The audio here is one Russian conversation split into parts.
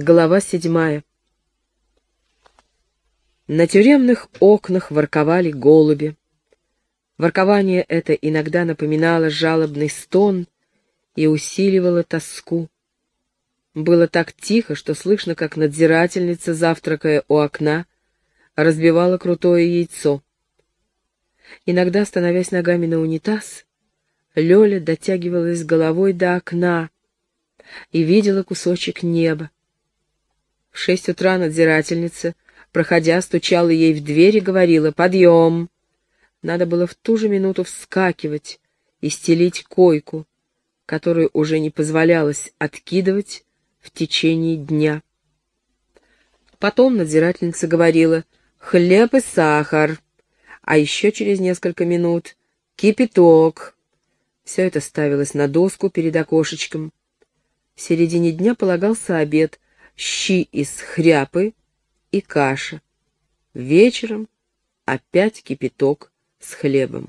Глава седьмая. На тюремных окнах ворковали голуби. Воркование это иногда напоминало жалобный стон и усиливало тоску. Было так тихо, что слышно, как надзирательница, завтракая у окна, разбивала крутое яйцо. Иногда, становясь ногами на унитаз, Лёля дотягивалась головой до окна и видела кусочек неба. В шесть утра надзирательница, проходя, стучала ей в дверь и говорила «Подъем!». Надо было в ту же минуту вскакивать и стелить койку, которую уже не позволялось откидывать в течение дня. Потом надзирательница говорила «Хлеб и сахар», а еще через несколько минут «Кипяток». Все это ставилось на доску перед окошечком. В середине дня полагался обед, щи из хряпы и каша. Вечером опять кипяток с хлебом.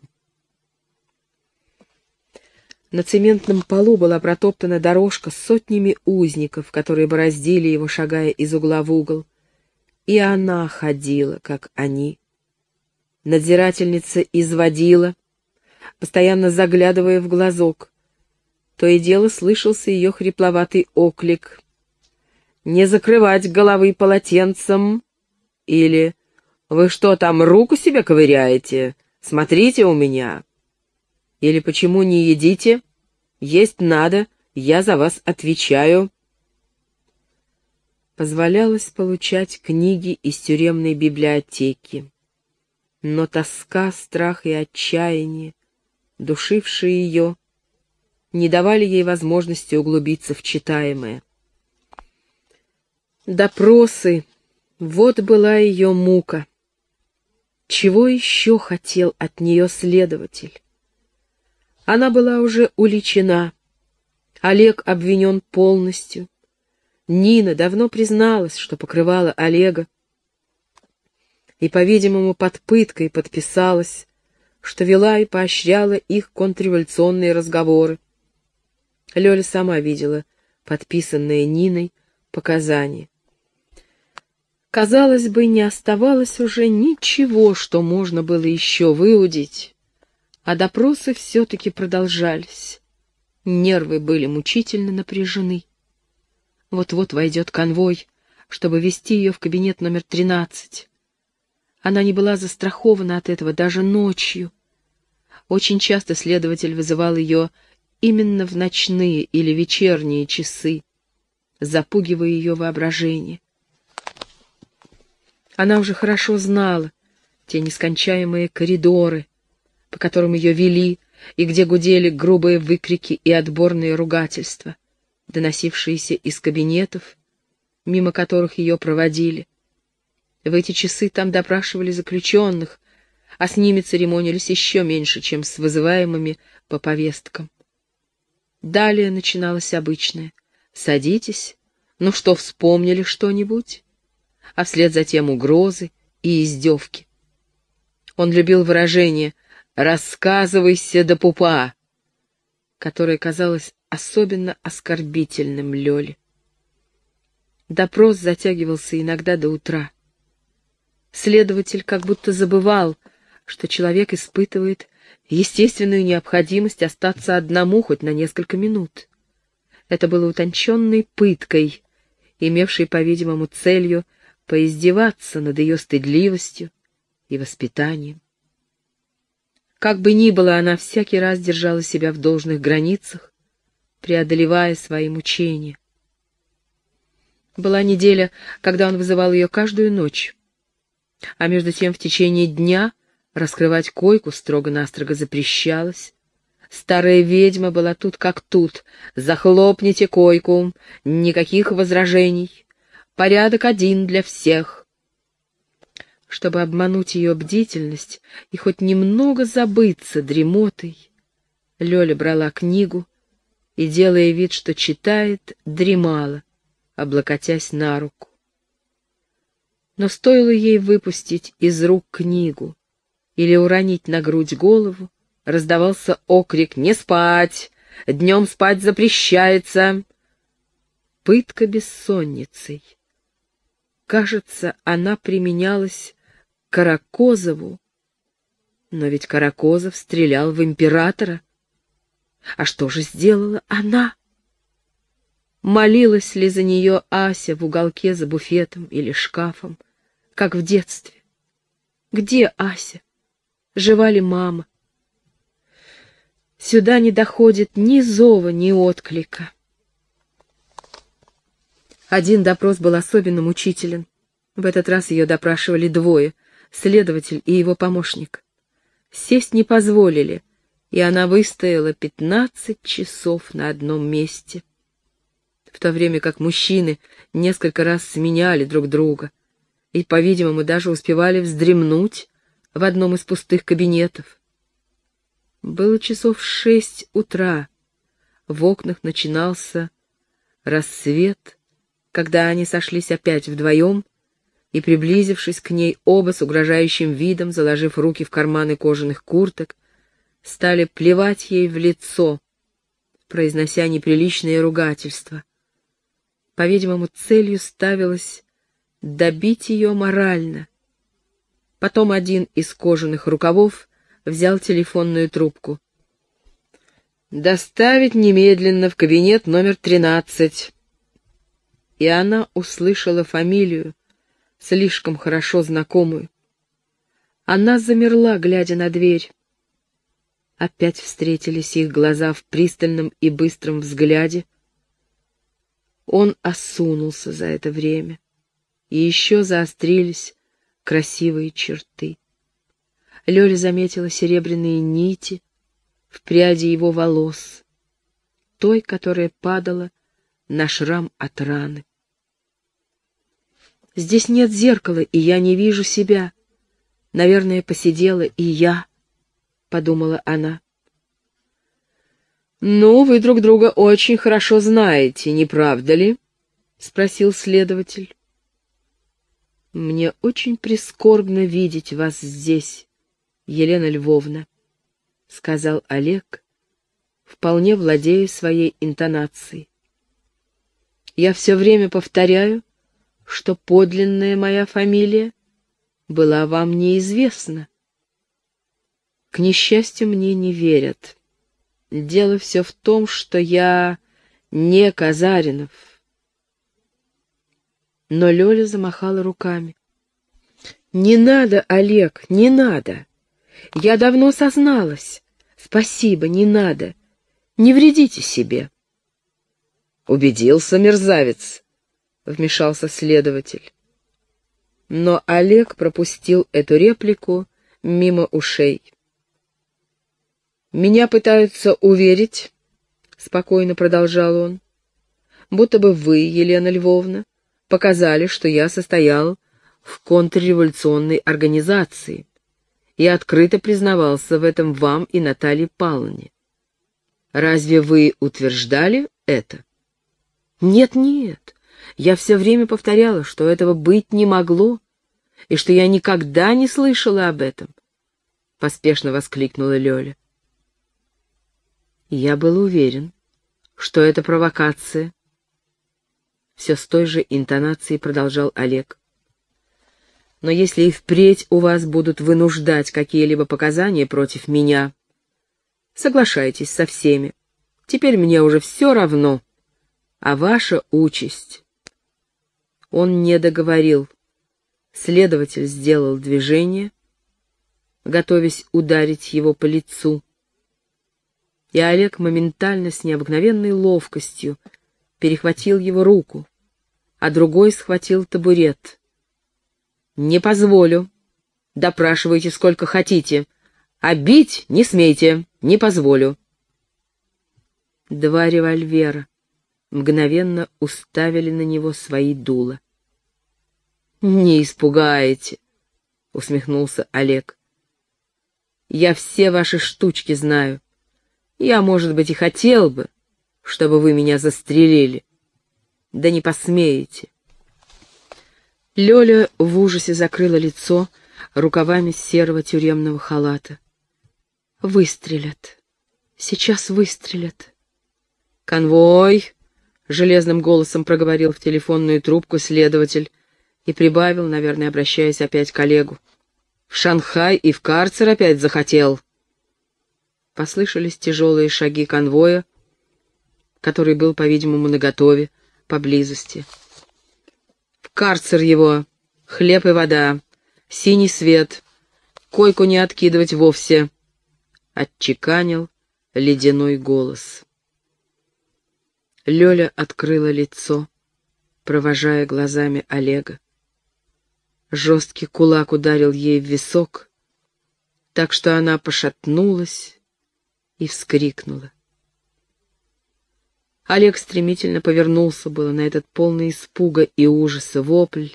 На цементном полу была протоптана дорожка с сотнями узников, которые бороздили его, шагая из угла в угол. И она ходила, как они. Надзирательница изводила, постоянно заглядывая в глазок. То и дело слышался ее хрипловатый оклик не закрывать головы полотенцем. Или «Вы что там, руку себе ковыряете? Смотрите у меня». Или «Почему не едите? Есть надо, я за вас отвечаю». Позволялось получать книги из тюремной библиотеки. Но тоска, страх и отчаяние, душившие ее, не давали ей возможности углубиться в читаемое. Допросы. Вот была ее мука. Чего еще хотел от нее следователь? Она была уже уличена. Олег обвинен полностью. Нина давно призналась, что покрывала Олега. И, по-видимому, под пыткой подписалась, что вела и поощряла их контрреволюционные разговоры. Лёля сама видела подписанные Ниной показания. Казалось бы, не оставалось уже ничего, что можно было еще выудить, а допросы все-таки продолжались. Нервы были мучительно напряжены. Вот-вот войдет конвой, чтобы вести ее в кабинет номер тринадцать. Она не была застрахована от этого даже ночью. Очень часто следователь вызывал ее именно в ночные или вечерние часы, запугивая ее воображение. Она уже хорошо знала те нескончаемые коридоры, по которым ее вели, и где гудели грубые выкрики и отборные ругательства, доносившиеся из кабинетов, мимо которых ее проводили. В эти часы там допрашивали заключенных, а с ними церемонились еще меньше, чем с вызываемыми по повесткам. Далее начиналось обычное. «Садитесь. Ну что, вспомнили что-нибудь?» а вслед за тем угрозы и издевки. Он любил выражение «рассказывайся до пупа», которое казалось особенно оскорбительным Лёле. Допрос затягивался иногда до утра. Следователь как будто забывал, что человек испытывает естественную необходимость остаться одному хоть на несколько минут. Это было утонченной пыткой, имевшей, по-видимому, целью поиздеваться над ее стыдливостью и воспитанием. Как бы ни было, она всякий раз держала себя в должных границах, преодолевая свои мучения. Была неделя, когда он вызывал ее каждую ночь, а между тем в течение дня раскрывать койку строго-настрого запрещалось. Старая ведьма была тут как тут. Захлопните койку, никаких возражений. Порядок один для всех. Чтобы обмануть ее бдительность и хоть немного забыться дремотой, Лёля брала книгу и, делая вид, что читает, дремала, облокотясь на руку. Но стоило ей выпустить из рук книгу или уронить на грудь голову, раздавался окрик «Не спать! Днем спать запрещается!» пытка бессонницей. Кажется, она применялась Каракозову, но ведь Каракозов стрелял в императора. А что же сделала она? Молилась ли за нее Ася в уголке за буфетом или шкафом, как в детстве? Где Ася? Жива ли мама? Сюда не доходит ни зова, ни отклика. Один допрос был особенно мучителен. В этот раз ее допрашивали двое — следователь и его помощник. Сесть не позволили, и она выстояла пятнадцать часов на одном месте. В то время как мужчины несколько раз сменяли друг друга и, по-видимому, даже успевали вздремнуть в одном из пустых кабинетов. Было часов шесть утра. В окнах начинался рассвет, когда они сошлись опять вдвоем и, приблизившись к ней, оба с угрожающим видом, заложив руки в карманы кожаных курток, стали плевать ей в лицо, произнося неприличные ругательства. По-видимому, целью ставилось добить ее морально. Потом один из кожаных рукавов взял телефонную трубку. «Доставить немедленно в кабинет номер тринадцать». И она услышала фамилию, слишком хорошо знакомую. Она замерла, глядя на дверь. Опять встретились их глаза в пристальном и быстром взгляде. Он осунулся за это время, и еще заострились красивые черты. Лёля заметила серебряные нити в пряди его волос, той, которая падала на шрам от раны. Здесь нет зеркала, и я не вижу себя. Наверное, посидела и я, — подумала она. «Ну, вы друг друга очень хорошо знаете, не правда ли?» — спросил следователь. «Мне очень прискорбно видеть вас здесь, Елена Львовна», — сказал Олег, вполне владея своей интонацией. «Я все время повторяю, что подлинная моя фамилия была вам неизвестна. К несчастью, мне не верят. Дело все в том, что я не Казаринов. Но Лёля замахала руками. «Не надо, Олег, не надо. Я давно созналась. Спасибо, не надо. Не вредите себе». «Убедился, мерзавец», вмешался следователь. Но Олег пропустил эту реплику мимо ушей. «Меня пытаются уверить», — спокойно продолжал он, «будто бы вы, Елена Львовна, показали, что я состоял в контрреволюционной организации и открыто признавался в этом вам и Наталье Павловне. Разве вы утверждали это? Нет-нет, я все время повторяла, что этого быть не могло, и что я никогда не слышала об этом. Поспешно воскликнула Лёля. Я был уверен, что это провокация. Все с той же интонацией продолжал Олег. Но если и впредь у вас будут вынуждать какие-либо показания против меня, соглашайтесь со всеми. Теперь мне уже все равно, а ваша участь он не договорил. Следователь сделал движение, готовясь ударить его по лицу. И Олег моментально с необыкновенной ловкостью перехватил его руку, а другой схватил табурет. «Не позволю. Допрашивайте сколько хотите. А бить не смейте, не позволю». Два револьвера мгновенно уставили на него свои дула. «Не испугаете», — усмехнулся Олег. «Я все ваши штучки знаю. Я, может быть, и хотел бы, чтобы вы меня застрелили. Да не посмеете». Лёля в ужасе закрыла лицо рукавами серого тюремного халата. «Выстрелят. Сейчас выстрелят». «Конвой! железным голосом проговорил в телефонную трубку следователь и прибавил, наверное, обращаясь опять к Олегу. «В Шанхай и в карцер опять захотел». Послышались тяжелые шаги конвоя, который был, по-видимому, наготове, поблизости. «В карцер его! Хлеб и вода! Синий свет! Койку не откидывать вовсе!» — отчеканил ледяной голос. Лёля открыла лицо, провожая глазами Олега. Жесткий кулак ударил ей в висок, так что она пошатнулась и вскрикнула. Олег стремительно повернулся было на этот полный испуга и ужаса вопль,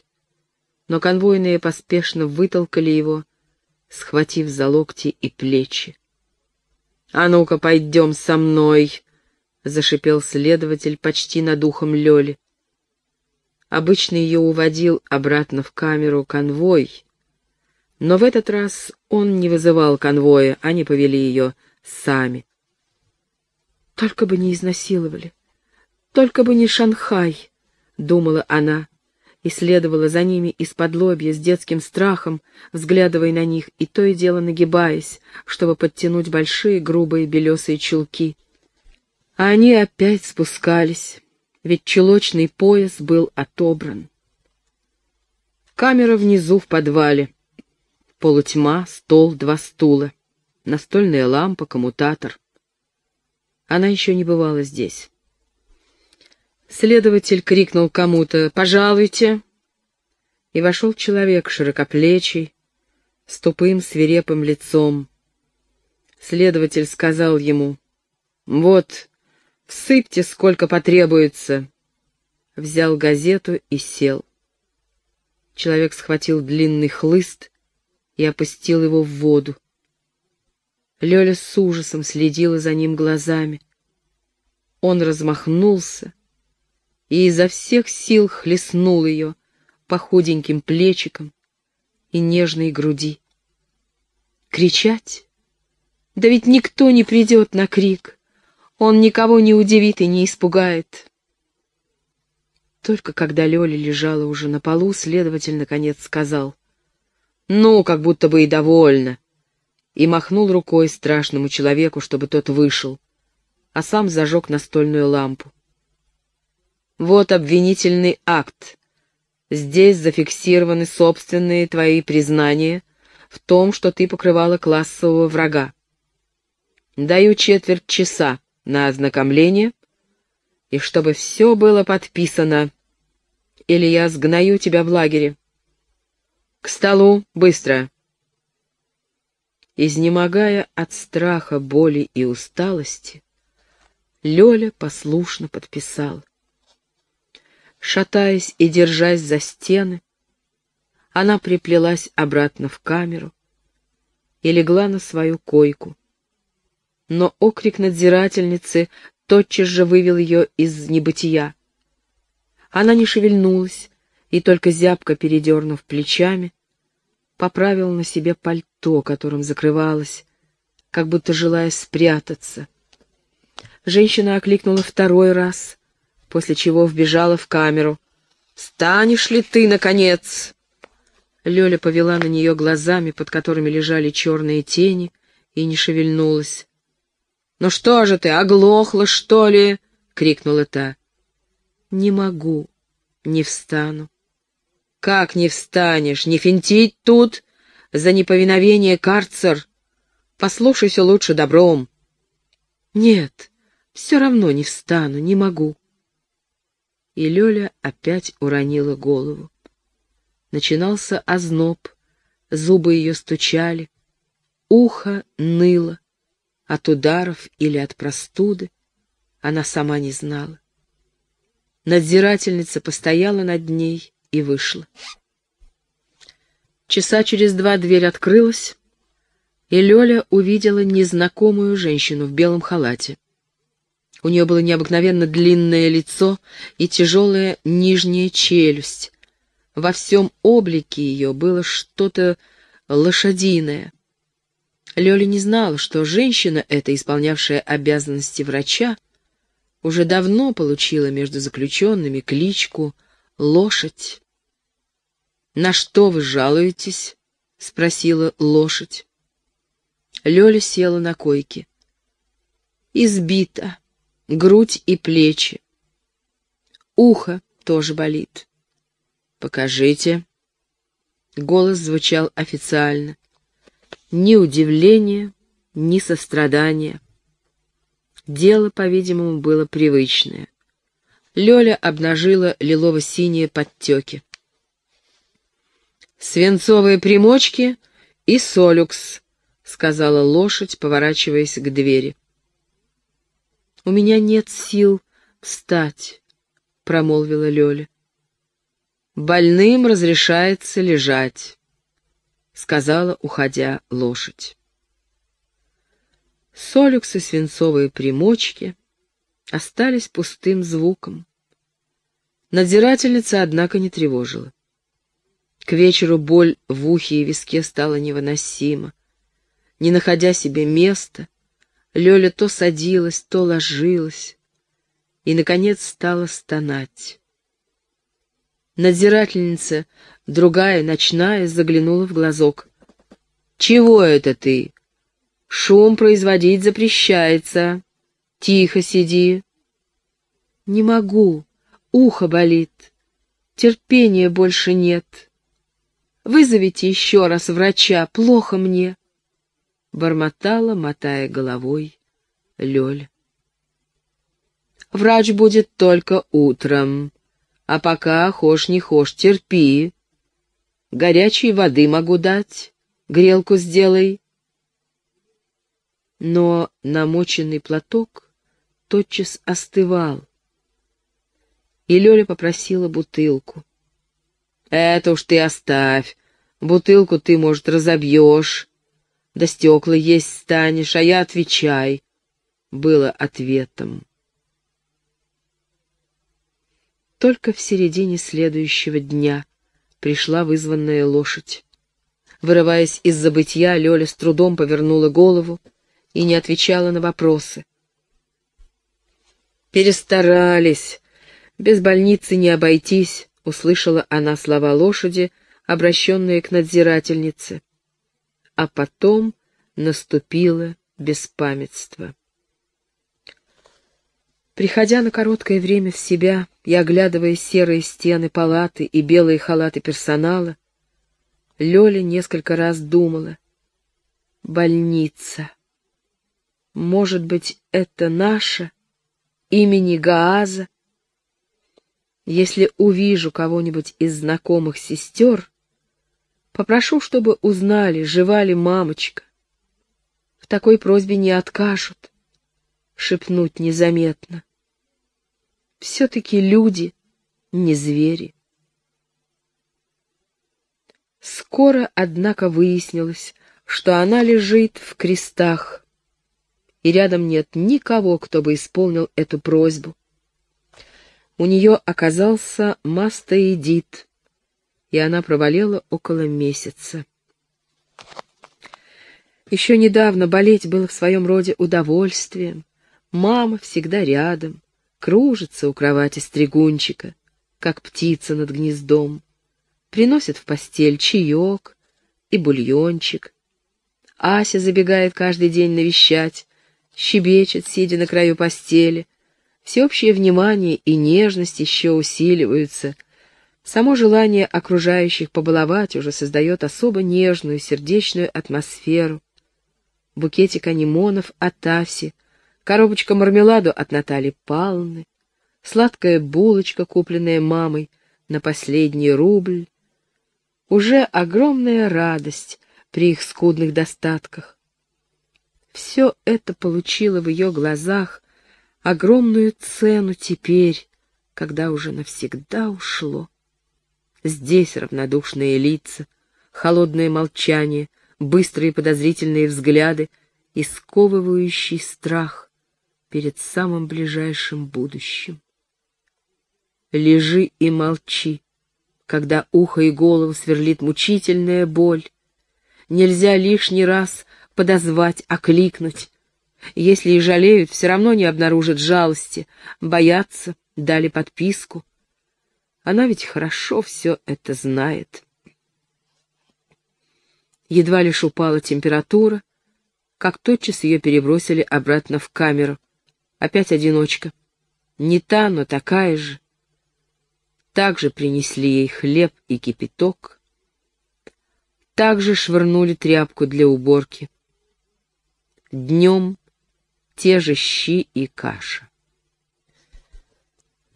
но конвойные поспешно вытолкали его, схватив за локти и плечи. «А ну-ка, пойдем со мной!» — зашипел следователь почти над ухом Лёли. Обычно ее уводил обратно в камеру конвой, но в этот раз он не вызывал конвоя, они повели ее сами. «Только бы не изнасиловали, только бы не Шанхай», — думала она, и следовала за ними из-под лобья с детским страхом, взглядывая на них и то и дело нагибаясь, чтобы подтянуть большие грубые белесые чулки. А они опять спускались, ведь чулочный пояс был отобран. Камера внизу в подвале. Полутьма, стол, два стула, настольная лампа, коммутатор. Она еще не бывала здесь. Следователь крикнул кому-то «Пожалуйте!» И вошел человек широкоплечий, с тупым свирепым лицом. Следователь сказал ему «Вот, Всыпьте, сколько потребуется. Взял газету и сел. Человек схватил длинный хлыст и опустил его в воду. Лёля с ужасом следила за ним глазами. Он размахнулся и изо всех сил хлестнул ее по худеньким плечикам и нежной груди. Кричать? Да ведь никто не придет на крик. Он никого не удивит и не испугает. Только когда Лёля лежала уже на полу, следователь наконец сказал. «Ну, как будто бы и довольно!» И махнул рукой страшному человеку, чтобы тот вышел, а сам зажег настольную лампу. «Вот обвинительный акт. Здесь зафиксированы собственные твои признания в том, что ты покрывала классового врага. Даю четверть часа на ознакомление, и чтобы все было подписано, или я сгною тебя в лагере. К столу, быстро!» Изнемогая от страха, боли и усталости, Лёля послушно подписал. Шатаясь и держась за стены, она приплелась обратно в камеру и легла на свою койку но окрик надзирательницы тотчас же вывел ее из небытия. Она не шевельнулась и, только зябко передернув плечами, поправила на себе пальто, которым закрывалась, как будто желая спрятаться. Женщина окликнула второй раз, после чего вбежала в камеру. «Встанешь ли ты, наконец?» Лёля повела на нее глазами, под которыми лежали черные тени, и не шевельнулась. «Ну что же ты, оглохла, что ли?» — крикнула та. «Не могу, не встану». «Как не встанешь? Не финтить тут? За неповиновение карцер? Послушайся лучше добром». «Нет, все равно не встану, не могу». И Лёля опять уронила голову. Начинался озноб, зубы ее стучали, ухо ныло. От ударов или от простуды она сама не знала. Надзирательница постояла над ней и вышла. Часа через два дверь открылась, и Лёля увидела незнакомую женщину в белом халате. У нее было необыкновенно длинное лицо и тяжелая нижняя челюсть. Во всем облике ее было что-то лошадиное, Лёля не знала, что женщина эта, исполнявшая обязанности врача, уже давно получила между заключенными кличку «Лошадь». «На что вы жалуетесь?» — спросила лошадь. Лёля села на койке. Избита, грудь и плечи. Ухо тоже болит. «Покажите». Голос звучал официально. Ни удивления, ни сострадания. Дело, по-видимому, было привычное. Лёля обнажила лилово-синие подтеки. «Свинцовые примочки и солюкс», — сказала лошадь, поворачиваясь к двери. «У меня нет сил встать», — промолвила Лёля. «Больным разрешается лежать», — сказала, уходя, лошадь. Солюкс и свинцовые примочки остались пустым звуком. Надзирательница, однако, не тревожила. К вечеру боль в ухе и виске стала невыносима. Не находя себе места, Лёля то садилась, то ложилась и, наконец, стала стонать. Надзирательница, другая, ночная, заглянула в глазок. «Чего это ты? Шум производить запрещается. Тихо сиди». «Не могу, ухо болит, терпения больше нет. Вызовите еще раз врача, плохо мне», — бормотала, мотая головой, Лёля. «Врач будет только утром», а пока, хошь не хошь, терпи. Горячей воды могу дать, грелку сделай. Но намоченный платок тотчас остывал, и Лёля попросила бутылку. «Это уж ты оставь, бутылку ты, может, разобьешь, да стекла есть станешь, а я отвечай», — было ответом. Только в середине следующего дня пришла вызванная лошадь. Вырываясь из забытья, Лёля с трудом повернула голову и не отвечала на вопросы. «Перестарались. Без больницы не обойтись», — услышала она слова лошади, обращенные к надзирательнице. А потом наступило беспамятство. Приходя на короткое время в себя и оглядывая серые стены палаты и белые халаты персонала, Лёля несколько раз думала. Больница. Может быть, это наша? Имени Гааза? Если увижу кого-нибудь из знакомых сестер, попрошу, чтобы узнали, жива ли мамочка. В такой просьбе не откажут шепнуть незаметно. Все-таки люди, не звери. Скоро, однако, выяснилось, что она лежит в крестах, и рядом нет никого, кто бы исполнил эту просьбу. У нее оказался мастоидит, и она провалила около месяца. Еще недавно болеть было в своем роде удовольствием, Мама всегда рядом, кружится у кровати стригунчика, как птица над гнездом, приносит в постель чаек и бульончик. Ася забегает каждый день навещать, щебечет, сидя на краю постели. Всеобщее внимание и нежность еще усиливаются. Само желание окружающих побаловать уже создает особо нежную, сердечную атмосферу. Букетик анимонов от Аси — коробочка мармеладу от Натальи Павловны, сладкая булочка, купленная мамой на последний рубль. Уже огромная радость при их скудных достатках. Все это получило в ее глазах огромную цену теперь, когда уже навсегда ушло. Здесь равнодушные лица, холодное молчание, быстрые подозрительные взгляды и сковывающий страх перед самым ближайшим будущим. Лежи и молчи, когда ухо и голову сверлит мучительная боль. Нельзя лишний раз подозвать, окликнуть. Если и жалеют, все равно не обнаружат жалости, боятся, дали подписку. Она ведь хорошо все это знает. Едва лишь упала температура, как тотчас ее перебросили обратно в камеру. Опять одиночка. Не та, но такая же. Также принесли ей хлеб и кипяток. Также швырнули тряпку для уборки. Днем те же щи и каша.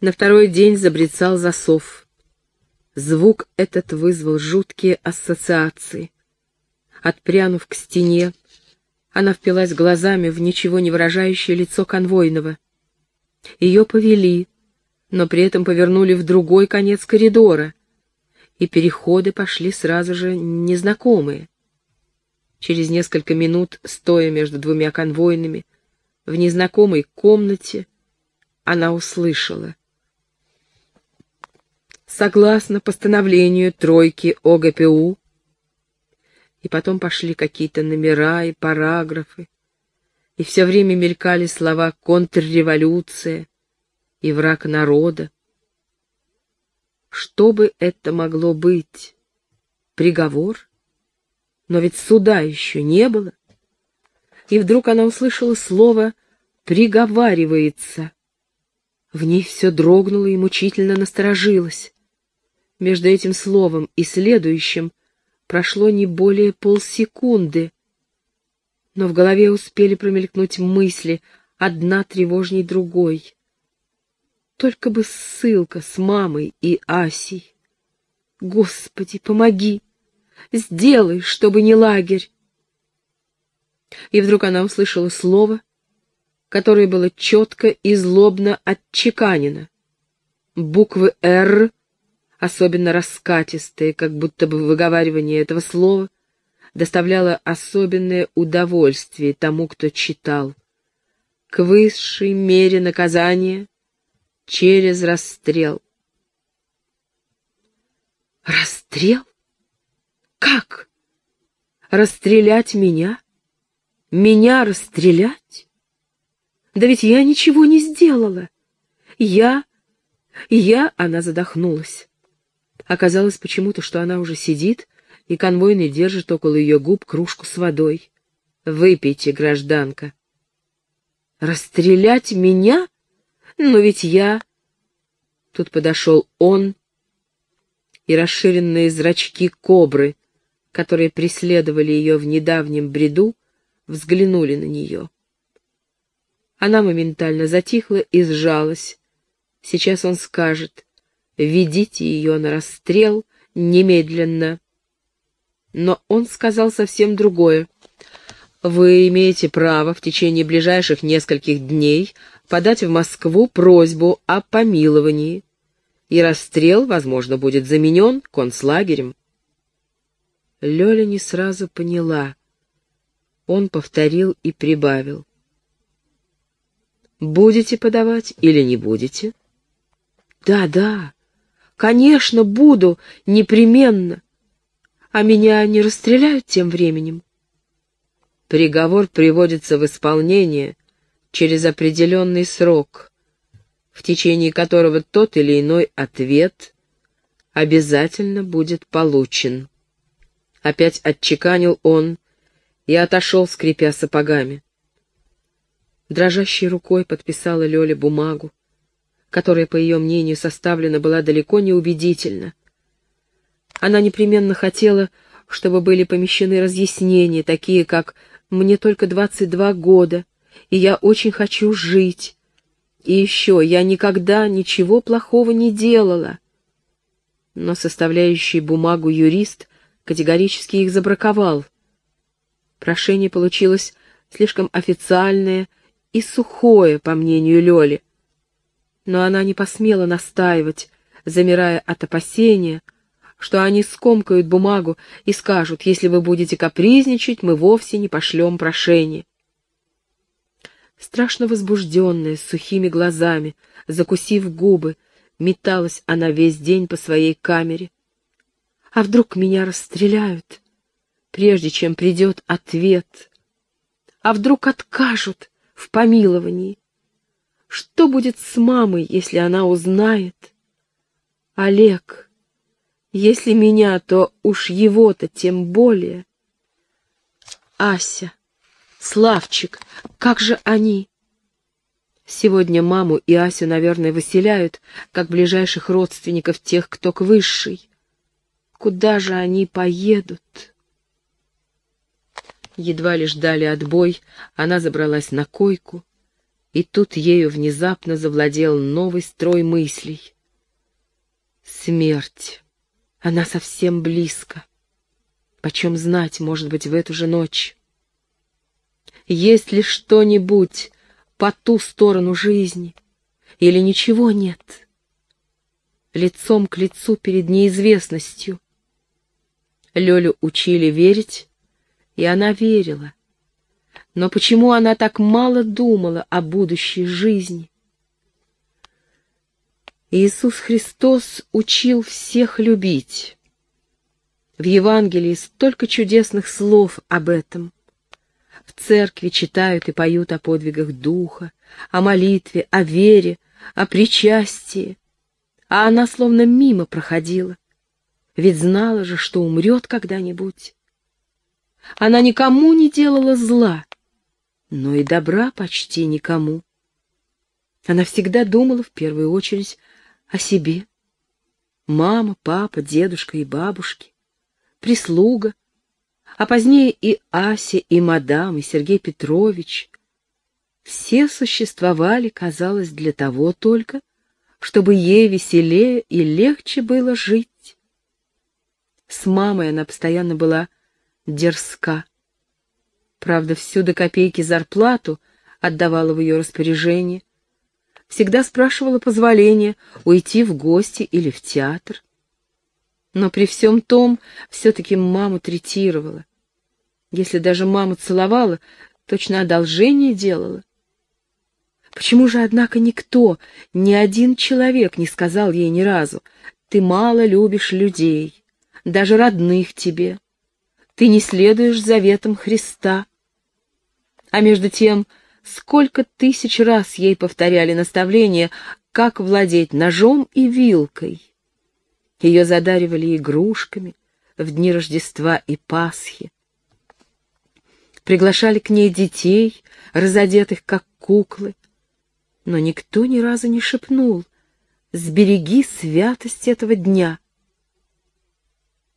На второй день забрецал засов. Звук этот вызвал жуткие ассоциации. Отпрянув к стене, она впилась глазами в ничего не выражающее лицо конвойного. Ее повели, но при этом повернули в другой конец коридора, и переходы пошли сразу же незнакомые. Через несколько минут, стоя между двумя конвойными, в незнакомой комнате, она услышала. Согласно постановлению тройки ОГПУ, и потом пошли какие-то номера и параграфы, и все время мелькали слова «контрреволюция» и «враг народа». Что бы это могло быть? Приговор? Но ведь суда еще не было. И вдруг она услышала слово «приговаривается». В ней все дрогнуло и мучительно насторожилось. Между этим словом и следующим прошло не более полсекунды, но в голове успели промелькнуть мысли, одна тревожней другой. Только бы ссылка с мамой и Асей. Господи, помоги! Сделай, чтобы не лагерь! И вдруг она услышала слово, которое было четко и злобно отчеканено. Буквы «Р» особенно раскатистые, как будто бы выговаривание этого слова доставляло особенное удовольствие тому, кто читал. К высшей мере наказания через расстрел. Расстрел? Как? Расстрелять меня? Меня расстрелять? Да ведь я ничего не сделала. Я... Я... Она задохнулась. Оказалось почему-то, что она уже сидит, и конвойный держит около ее губ кружку с водой. «Выпейте, гражданка». «Расстрелять меня? Но ведь я...» Тут подошел он, и расширенные зрачки кобры, которые преследовали ее в недавнем бреду, взглянули на нее. Она моментально затихла и сжалась. Сейчас он скажет — ведите ее на расстрел немедленно. Но он сказал совсем другое. Вы имеете право в течение ближайших нескольких дней подать в Москву просьбу о помиловании, и расстрел, возможно, будет заменен концлагерем. Лёля не сразу поняла. Он повторил и прибавил. «Будете подавать или не будете?» «Да, да, Конечно, буду, непременно. А меня не расстреляют тем временем. Приговор приводится в исполнение через определенный срок, в течение которого тот или иной ответ обязательно будет получен. Опять отчеканил он и отошел, скрипя сапогами. Дрожащей рукой подписала Лёля бумагу, которая, по ее мнению, составлена была далеко не убедительно. Она непременно хотела, чтобы были помещены разъяснения, такие как «мне только 22 года, и я очень хочу жить», и еще «я никогда ничего плохого не делала». Но составляющий бумагу юрист категорически их забраковал. Прошение получилось слишком официальное и сухое, по мнению Лёли, но она не посмела настаивать, замирая от опасения, что они скомкают бумагу и скажут, если вы будете капризничать, мы вовсе не пошлем прошение. Страшно возбужденная, с сухими глазами, закусив губы, металась она весь день по своей камере. А вдруг меня расстреляют, прежде чем придет ответ? А вдруг откажут, в помиловании. Что будет с мамой, если она узнает? Олег, если меня, то уж его-то тем более. Ася, Славчик, как же они? Сегодня маму и Асю, наверное, выселяют, как ближайших родственников тех, кто к высшей. Куда же они поедут? Едва лишь дали отбой, она забралась на койку, и тут ею внезапно завладел новый строй мыслей. Смерть. Она совсем близко. Почем знать, может быть, в эту же ночь? Есть ли что-нибудь по ту сторону жизни? Или ничего нет? Лицом к лицу перед неизвестностью. Лёлю учили верить, и она верила. Но почему она так мало думала о будущей жизни? Иисус Христос учил всех любить. В Евангелии столько чудесных слов об этом. В церкви читают и поют о подвигах Духа, о молитве, о вере, о причастии. А она словно мимо проходила, ведь знала же, что умрет когда-нибудь. Она никому не делала зла, но и добра почти никому. Она всегда думала в первую очередь о себе. Мама, папа, дедушка и бабушки, прислуга, а позднее и Ася, и мадам, и Сергей Петрович. Все существовали, казалось, для того только, чтобы ей веселее и легче было жить. С мамой она постоянно была дерзка. Правда, всю до копейки зарплату отдавала в ее распоряжение, всегда спрашивала позволения уйти в гости или в театр. Но при всем том все-таки маму третировала. Если даже маму целовала, точно одолжение делала. Почему же, однако, никто, ни один человек не сказал ей ни разу, «Ты мало любишь людей, даже родных тебе, ты не следуешь заветам Христа». А между тем, сколько тысяч раз ей повторяли наставления, как владеть ножом и вилкой. Ее задаривали игрушками в дни Рождества и Пасхи. Приглашали к ней детей, разодетых как куклы, но никто ни разу не шепнул «Сбереги святость этого дня».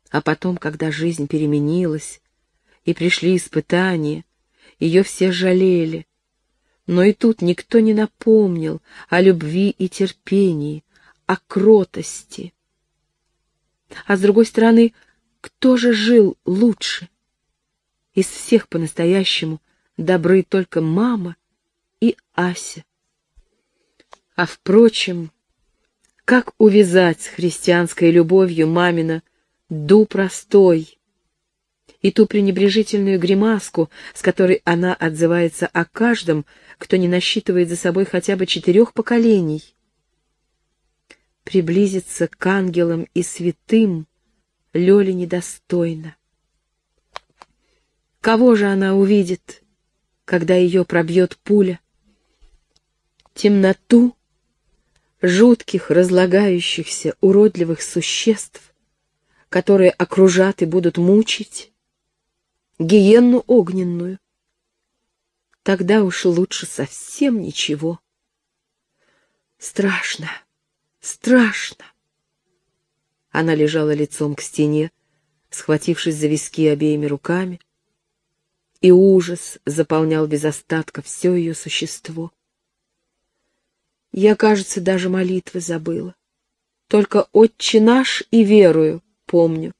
А потом, когда жизнь переменилась, и пришли испытания, ее все жалели. Но и тут никто не напомнил о любви и терпении, о кротости. А с другой стороны, кто же жил лучше? Из всех по-настоящему добры только мама и Ася. А впрочем, как увязать с христианской любовью мамина ду простой, и ту пренебрежительную гримаску, с которой она отзывается о каждом, кто не насчитывает за собой хотя бы четырех поколений. Приблизиться к ангелам и святым Лёле недостойно. Кого же она увидит, когда ее пробьет пуля? Темноту жутких, разлагающихся, уродливых существ, которые окружат и будут мучить, гиенну огненную. Тогда уж лучше совсем ничего. Страшно, страшно. Она лежала лицом к стене, схватившись за виски обеими руками, и ужас заполнял без остатка все ее существо. Я, кажется, даже молитвы забыла. Только «Отче наш» и «Верую» помню.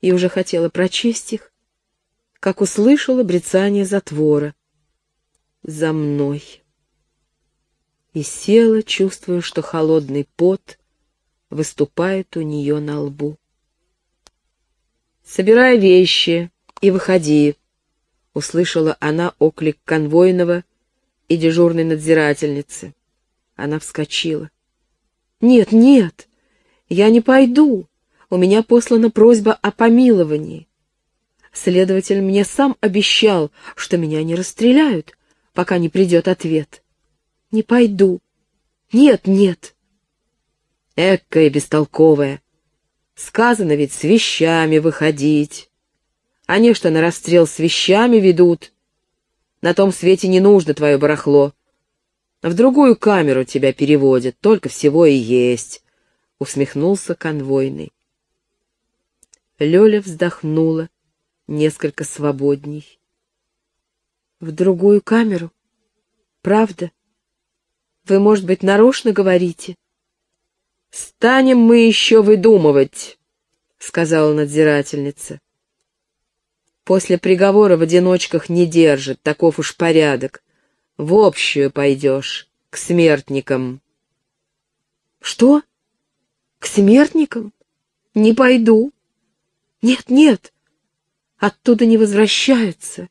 И уже хотела прочесть их, как услышала брецание затвора. «За мной!» И села, чувствуя, что холодный пот выступает у нее на лбу. «Собирай вещи и выходи», — услышала она оклик конвойного и дежурной надзирательницы. Она вскочила. «Нет, нет, я не пойду. У меня послана просьба о помиловании. Следователь мне сам обещал, что меня не расстреляют. пока не придет ответ. Не пойду. Нет, нет. Эккая бестолковая. Сказано ведь с вещами выходить. Они что, на расстрел с вещами ведут? На том свете не нужно твое барахло. В другую камеру тебя переводят, только всего и есть, — усмехнулся конвойный. Лёля вздохнула несколько свободней. В другую камеру? Правда? Вы, может быть, нарочно говорите? Станем мы еще выдумывать, — сказала надзирательница. После приговора в одиночках не держит, таков уж порядок. В общую пойдешь, к смертникам. Что? К смертникам? Не пойду. Нет, нет, оттуда не возвращаются.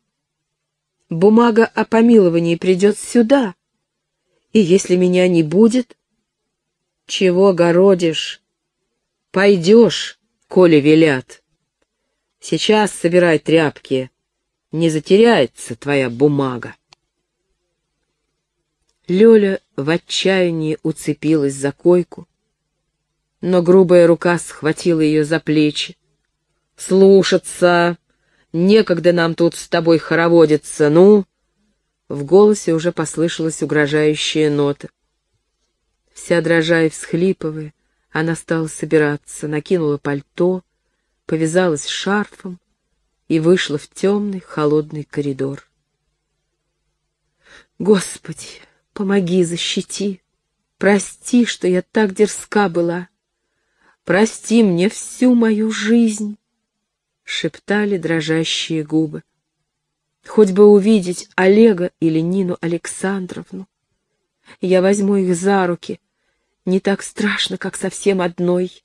Бумага о помиловании придет сюда. И если меня не будет... Чего городишь? Пойдешь, коли велят. Сейчас собирай тряпки. Не затеряется твоя бумага. Лёля в отчаянии уцепилась за койку, но грубая рука схватила ее за плечи. «Слушаться! Некогда нам тут с тобой хороводиться, ну!» В голосе уже послышалась угрожающая нота. Вся дрожа и всхлипывая, она стала собираться, накинула пальто, повязалась шарфом и вышла в темный холодный коридор. Господи, помоги, защити, прости, что я так дерзка была, прости мне всю мою жизнь, — шептали дрожащие губы. Хоть бы увидеть Олега или Нину Александровну. Я возьму их за руки, не так страшно, как совсем одной.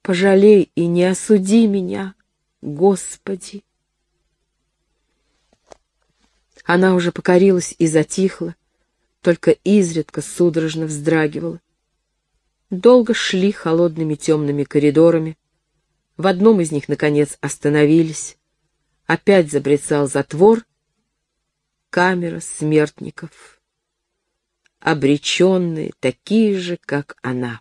Пожалей и не осуди меня, Господи. Она уже покорилась и затихла, только изредка судорожно вздрагивала. Долго шли холодными темными коридорами. В одном из них, наконец, остановились. Опять забрецал затвор. Камера смертников. Обреченные, такие же, как она.